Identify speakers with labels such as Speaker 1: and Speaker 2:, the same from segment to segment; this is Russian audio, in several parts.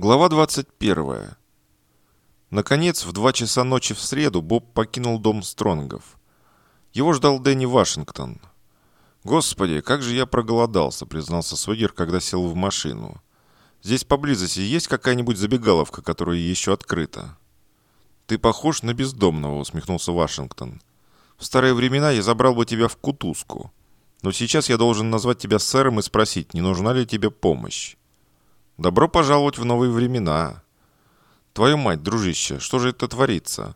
Speaker 1: Глава 21. Наконец, в два часа ночи в среду Боб покинул дом Стронгов. Его ждал Дэнни Вашингтон. «Господи, как же я проголодался», — признался Свегер, когда сел в машину. «Здесь поблизости есть какая-нибудь забегаловка, которая еще открыта?» «Ты похож на бездомного», — усмехнулся Вашингтон. «В старые времена я забрал бы тебя в кутузку. Но сейчас я должен назвать тебя сэром и спросить, не нужна ли тебе помощь?» «Добро пожаловать в новые времена!» «Твою мать, дружище, что же это творится?»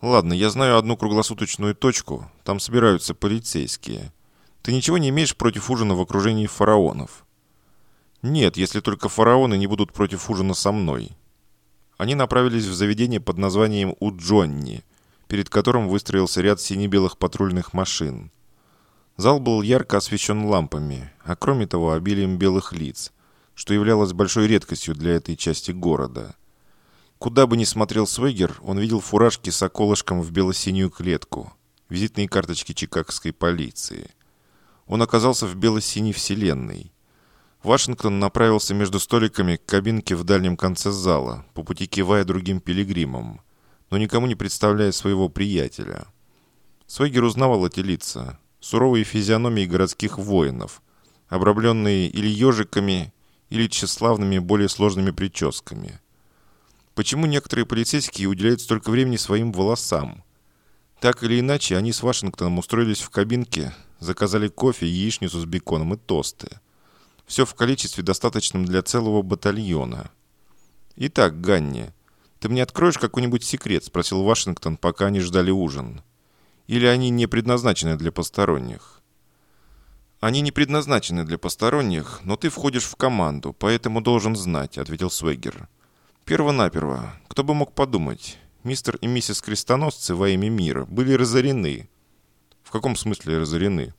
Speaker 1: «Ладно, я знаю одну круглосуточную точку. Там собираются полицейские. Ты ничего не имеешь против ужина в окружении фараонов?» «Нет, если только фараоны не будут против ужина со мной». Они направились в заведение под названием «У Джонни», перед которым выстроился ряд сине-белых патрульных машин. Зал был ярко освещен лампами, а кроме того обилием белых лиц, что являлось большой редкостью для этой части города. Куда бы ни смотрел Свегер, он видел фуражки с околышком в бело-синюю клетку, визитные карточки чикагской полиции – он оказался в бело-синей вселенной. Вашингтон направился между столиками к кабинке в дальнем конце зала, по пути кивая другим пилигримам, но никому не представляя своего приятеля. Свегер узнавал эти лица, суровые физиономии городских воинов, обрамленные или ежиками, или тщеславными более сложными прическами. Почему некоторые полицейские уделяют столько времени своим волосам? Так или иначе, они с Вашингтоном устроились в кабинке, Заказали кофе, яичницу с беконом и тосты. Все в количестве, достаточном для целого батальона. «Итак, Ганни, ты мне откроешь какой-нибудь секрет?» – спросил Вашингтон, пока они ждали ужин. «Или они не предназначены для посторонних?» «Они не предназначены для посторонних, но ты входишь в команду, поэтому должен знать», – ответил Свегер. «Перво-наперво, кто бы мог подумать, мистер и миссис Крестоносцы во имя мира были разорены, в каком смысле разорены?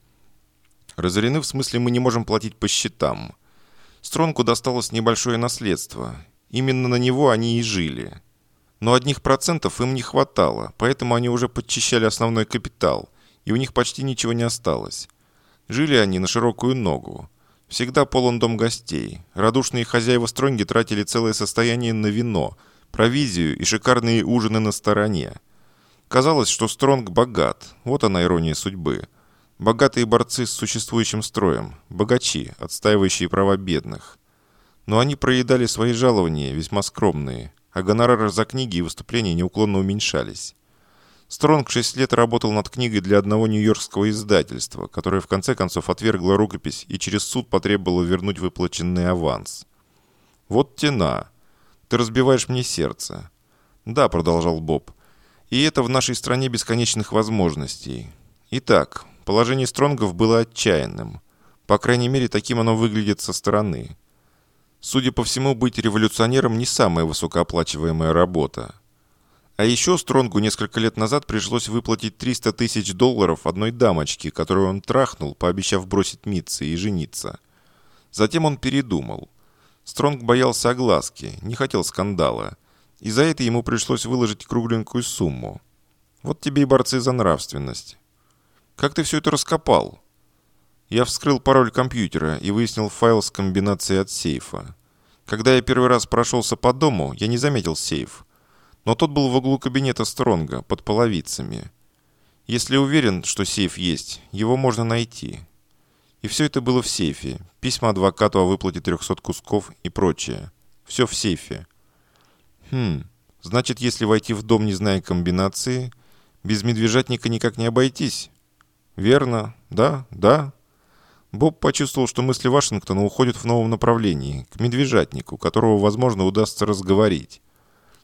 Speaker 1: Разорены в смысле мы не можем платить по счетам. Стронку досталось небольшое наследство. Именно на него они и жили. Но одних процентов им не хватало, поэтому они уже подчищали основной капитал, и у них почти ничего не осталось. Жили они на широкую ногу. Всегда полон дом гостей. Радушные хозяева Стронги тратили целое состояние на вино, провизию и шикарные ужины на стороне. Казалось, что Стронг богат. Вот она ирония судьбы. Богатые борцы с существующим строем. Богачи, отстаивающие права бедных. Но они проедали свои жалования, весьма скромные, а гонорары за книги и выступления неуклонно уменьшались. Стронг шесть лет работал над книгой для одного нью-йоркского издательства, которое в конце концов отвергло рукопись и через суд потребовало вернуть выплаченный аванс. «Вот тена. Ты разбиваешь мне сердце». «Да», — продолжал Боб, — и это в нашей стране бесконечных возможностей. Итак, положение Стронгов было отчаянным. По крайней мере, таким оно выглядит со стороны. Судя по всему, быть революционером не самая высокооплачиваемая работа. А еще Стронгу несколько лет назад пришлось выплатить 300 тысяч долларов одной дамочке, которую он трахнул, пообещав бросить миться и жениться. Затем он передумал. Стронг боялся огласки, не хотел скандала и за это ему пришлось выложить кругленькую сумму. Вот тебе и борцы за нравственность. Как ты все это раскопал? Я вскрыл пароль компьютера и выяснил файл с комбинацией от сейфа. Когда я первый раз прошелся по дому, я не заметил сейф. Но тот был в углу кабинета Стронга, под половицами. Если уверен, что сейф есть, его можно найти. И все это было в сейфе. Письма адвокату о выплате 300 кусков и прочее. Все в сейфе. Хм, значит, если войти в дом, не зная комбинации, без медвежатника никак не обойтись. Верно, да, да. Боб почувствовал, что мысли Вашингтона уходят в новом направлении, к медвежатнику, которого, возможно, удастся разговорить.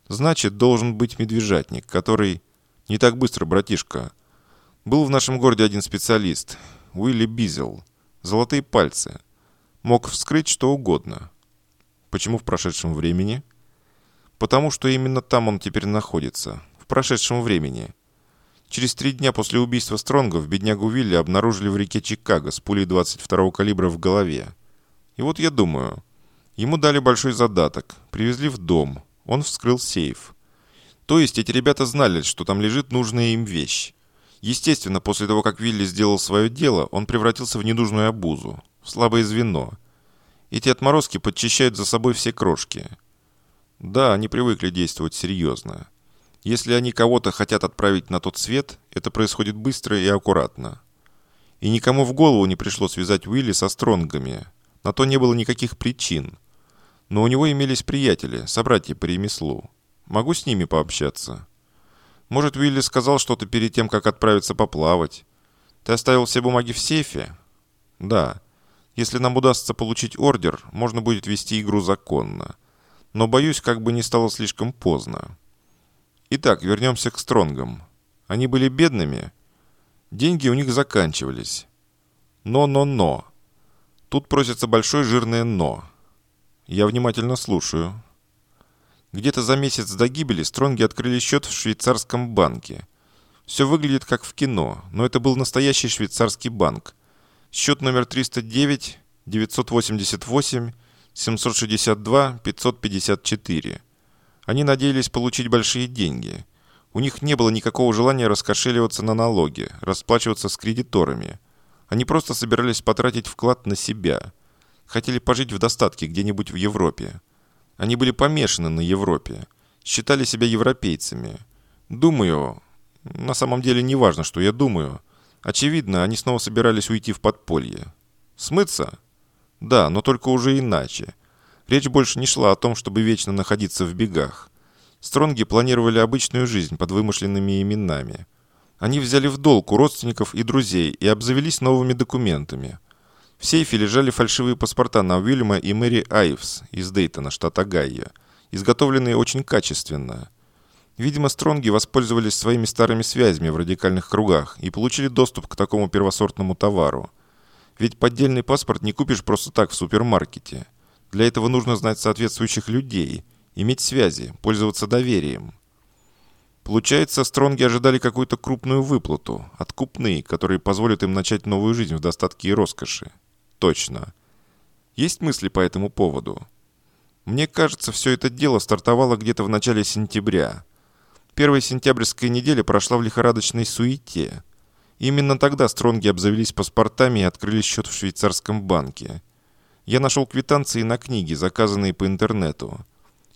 Speaker 1: Значит, должен быть медвежатник, который... Не так быстро, братишка. Был в нашем городе один специалист, Уилли Бизел. Золотые пальцы. Мог вскрыть что угодно. Почему в прошедшем времени? Потому что именно там он теперь находится, в прошедшем времени. Через три дня после убийства Стронгов беднягу Вилли обнаружили в реке Чикаго с пулей 22-го калибра в голове. И вот я думаю, ему дали большой задаток, привезли в дом, он вскрыл сейф. То есть эти ребята знали, что там лежит нужная им вещь. Естественно, после того, как Вилли сделал свое дело, он превратился в ненужную обузу, в слабое звено. Эти отморозки подчищают за собой все крошки – Да, они привыкли действовать серьезно. Если они кого-то хотят отправить на тот свет, это происходит быстро и аккуратно. И никому в голову не пришло связать Уилли со Стронгами. На то не было никаких причин. Но у него имелись приятели, собратья по ремеслу. Могу с ними пообщаться. Может, Уилли сказал что-то перед тем, как отправиться поплавать. Ты оставил все бумаги в сейфе? Да. Если нам удастся получить ордер, можно будет вести игру законно. Но боюсь, как бы не стало слишком поздно. Итак, вернемся к Стронгам. Они были бедными. Деньги у них заканчивались. Но-но-но. Тут просится большое жирное «но». Я внимательно слушаю. Где-то за месяц до гибели Стронги открыли счет в швейцарском банке. Все выглядит как в кино, но это был настоящий швейцарский банк. Счет номер 309 988 762 554. Они надеялись получить большие деньги. У них не было никакого желания раскошеливаться на налоги, расплачиваться с кредиторами. Они просто собирались потратить вклад на себя. Хотели пожить в достатке где-нибудь в Европе. Они были помешаны на Европе. Считали себя европейцами. Думаю, на самом деле не важно, что я думаю. Очевидно, они снова собирались уйти в подполье. Смыться? Да, но только уже иначе. Речь больше не шла о том, чтобы вечно находиться в бегах. Стронги планировали обычную жизнь под вымышленными именами. Они взяли в долг у родственников и друзей и обзавелись новыми документами – в сейфе лежали фальшивые паспорта на Уильяма и Мэри Айвс из Дейтона, штат Огайо, изготовленные очень качественно. Видимо, Стронги воспользовались своими старыми связями в радикальных кругах и получили доступ к такому первосортному товару. Ведь поддельный паспорт не купишь просто так в супермаркете. Для этого нужно знать соответствующих людей, иметь связи, пользоваться доверием. Получается, Стронги ожидали какую-то крупную выплату, откупные, которые позволят им начать новую жизнь в достатке и роскоши. Точно. Есть мысли по этому поводу? Мне кажется, все это дело стартовало где-то в начале сентября. Первая сентябрьская неделя прошла в лихорадочной суете. Именно тогда Стронги обзавелись паспортами и открыли счет в швейцарском банке. Я нашел квитанции на книги, заказанные по интернету.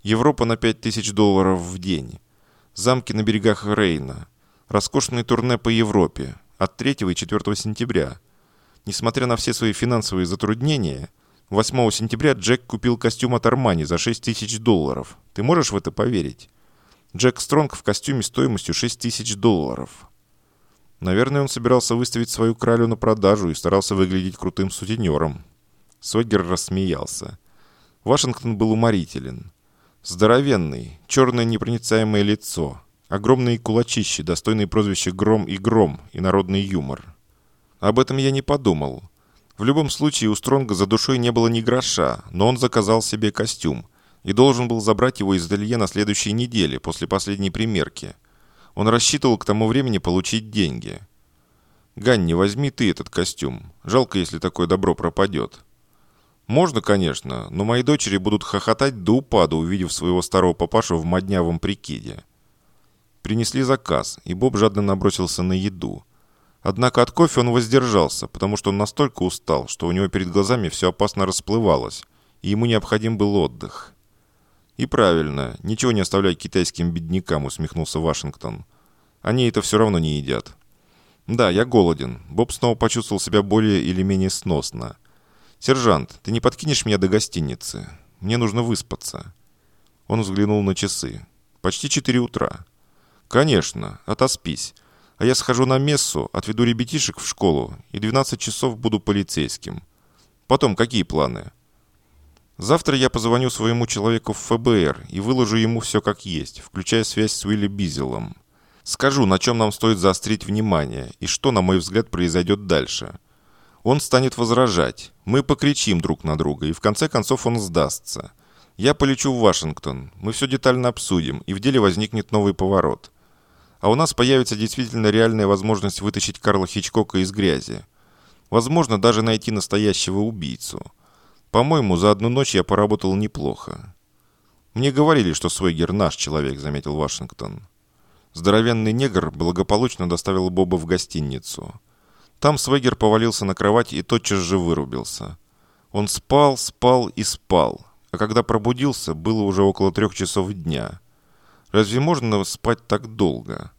Speaker 1: Европа на 5000 долларов в день. Замки на берегах Рейна. Роскошные турне по Европе от 3 и 4 сентября – Несмотря на все свои финансовые затруднения, 8 сентября Джек купил костюм от Армани за 6 тысяч долларов. Ты можешь в это поверить? Джек Стронг в костюме стоимостью 6 тысяч долларов. Наверное, он собирался выставить свою кралю на продажу и старался выглядеть крутым сутенером. Сойгер рассмеялся. Вашингтон был уморителен. Здоровенный, черное непроницаемое лицо, огромные кулачищи, достойные прозвища «Гром» и «Гром» и народный юмор. Об этом я не подумал. В любом случае у Стронга за душой не было ни гроша, но он заказал себе костюм и должен был забрать его из ателье на следующей неделе, после последней примерки. Он рассчитывал к тому времени получить деньги. «Ганни, возьми ты этот костюм. Жалко, если такое добро пропадет». «Можно, конечно, но мои дочери будут хохотать до упаду, увидев своего старого папашу в моднявом прикиде». Принесли заказ, и Боб жадно набросился на еду – Однако от кофе он воздержался, потому что он настолько устал, что у него перед глазами все опасно расплывалось, и ему необходим был отдых. «И правильно, ничего не оставляй китайским беднякам», — усмехнулся Вашингтон. «Они это все равно не едят». «Да, я голоден». Боб снова почувствовал себя более или менее сносно. «Сержант, ты не подкинешь меня до гостиницы? Мне нужно выспаться». Он взглянул на часы. «Почти четыре утра». «Конечно, отоспись. А я схожу на мессу, отведу ребятишек в школу и 12 часов буду полицейским. Потом какие планы? Завтра я позвоню своему человеку в ФБР и выложу ему все как есть, включая связь с Уилли Бизелом. Скажу, на чем нам стоит заострить внимание и что, на мой взгляд, произойдет дальше. Он станет возражать. Мы покричим друг на друга, и в конце концов он сдастся. Я полечу в Вашингтон. Мы все детально обсудим, и в деле возникнет новый поворот а у нас появится действительно реальная возможность вытащить Карла Хичкока из грязи. Возможно, даже найти настоящего убийцу. По-моему, за одну ночь я поработал неплохо. Мне говорили, что Свейгер наш человек, заметил Вашингтон. Здоровенный негр благополучно доставил Боба в гостиницу. Там Свегер повалился на кровать и тотчас же вырубился. Он спал, спал и спал, а когда пробудился, было уже около трех часов дня. Разве можно спать так долго?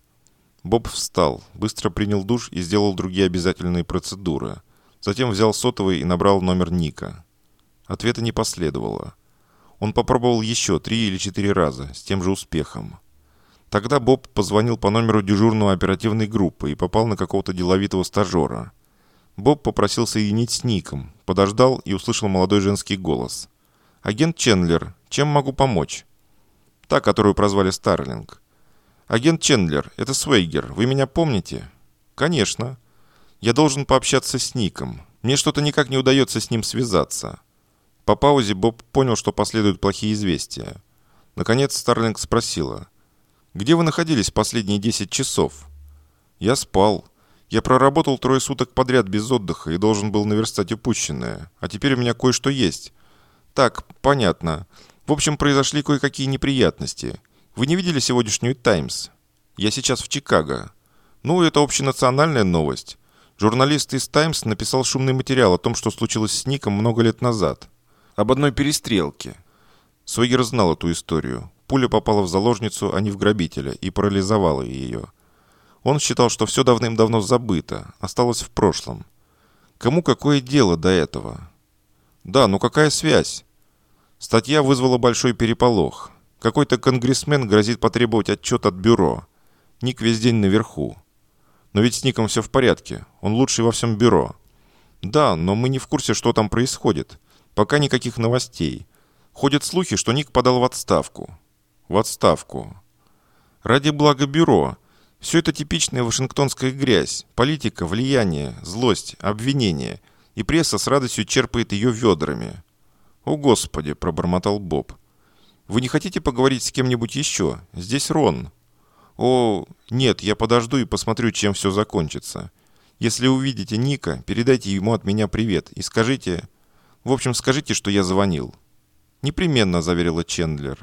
Speaker 1: Боб встал, быстро принял душ и сделал другие обязательные процедуры. Затем взял сотовый и набрал номер Ника. Ответа не последовало. Он попробовал еще три или четыре раза, с тем же успехом. Тогда Боб позвонил по номеру дежурного оперативной группы и попал на какого-то деловитого стажера. Боб попросил соединить с Ником, подождал и услышал молодой женский голос. «Агент Чендлер, чем могу помочь?» «Та, которую прозвали Старлинг». «Агент Чендлер, это Свейгер, вы меня помните?» «Конечно. Я должен пообщаться с Ником. Мне что-то никак не удается с ним связаться». По паузе Боб понял, что последуют плохие известия. Наконец Старлинг спросила. «Где вы находились последние 10 часов?» «Я спал. Я проработал трое суток подряд без отдыха и должен был наверстать упущенное. А теперь у меня кое-что есть». «Так, понятно. В общем, произошли кое-какие неприятности. Вы не видели сегодняшнюю «Таймс»? Я сейчас в Чикаго. Ну, это общенациональная новость. Журналист из «Таймс» написал шумный материал о том, что случилось с Ником много лет назад. Об одной перестрелке. Сойгер знал эту историю. Пуля попала в заложницу, а не в грабителя, и парализовала ее. Он считал, что все давным-давно забыто, осталось в прошлом. Кому какое дело до этого? Да, ну какая связь? Статья вызвала большой переполох. Какой-то конгрессмен грозит потребовать отчет от бюро. Ник весь день наверху. Но ведь с Ником все в порядке. Он лучший во всем бюро. Да, но мы не в курсе, что там происходит. Пока никаких новостей. Ходят слухи, что Ник подал в отставку в отставку. Ради блага бюро. Все это типичная вашингтонская грязь, политика, влияние, злость, обвинение. И пресса с радостью черпает ее ведрами. «О, Господи!» – пробормотал Боб. «Вы не хотите поговорить с кем-нибудь еще? Здесь Рон». «О, нет, я подожду и посмотрю, чем все закончится. Если увидите Ника, передайте ему от меня привет и скажите... В общем, скажите, что я звонил». «Непременно», – заверила Чендлер.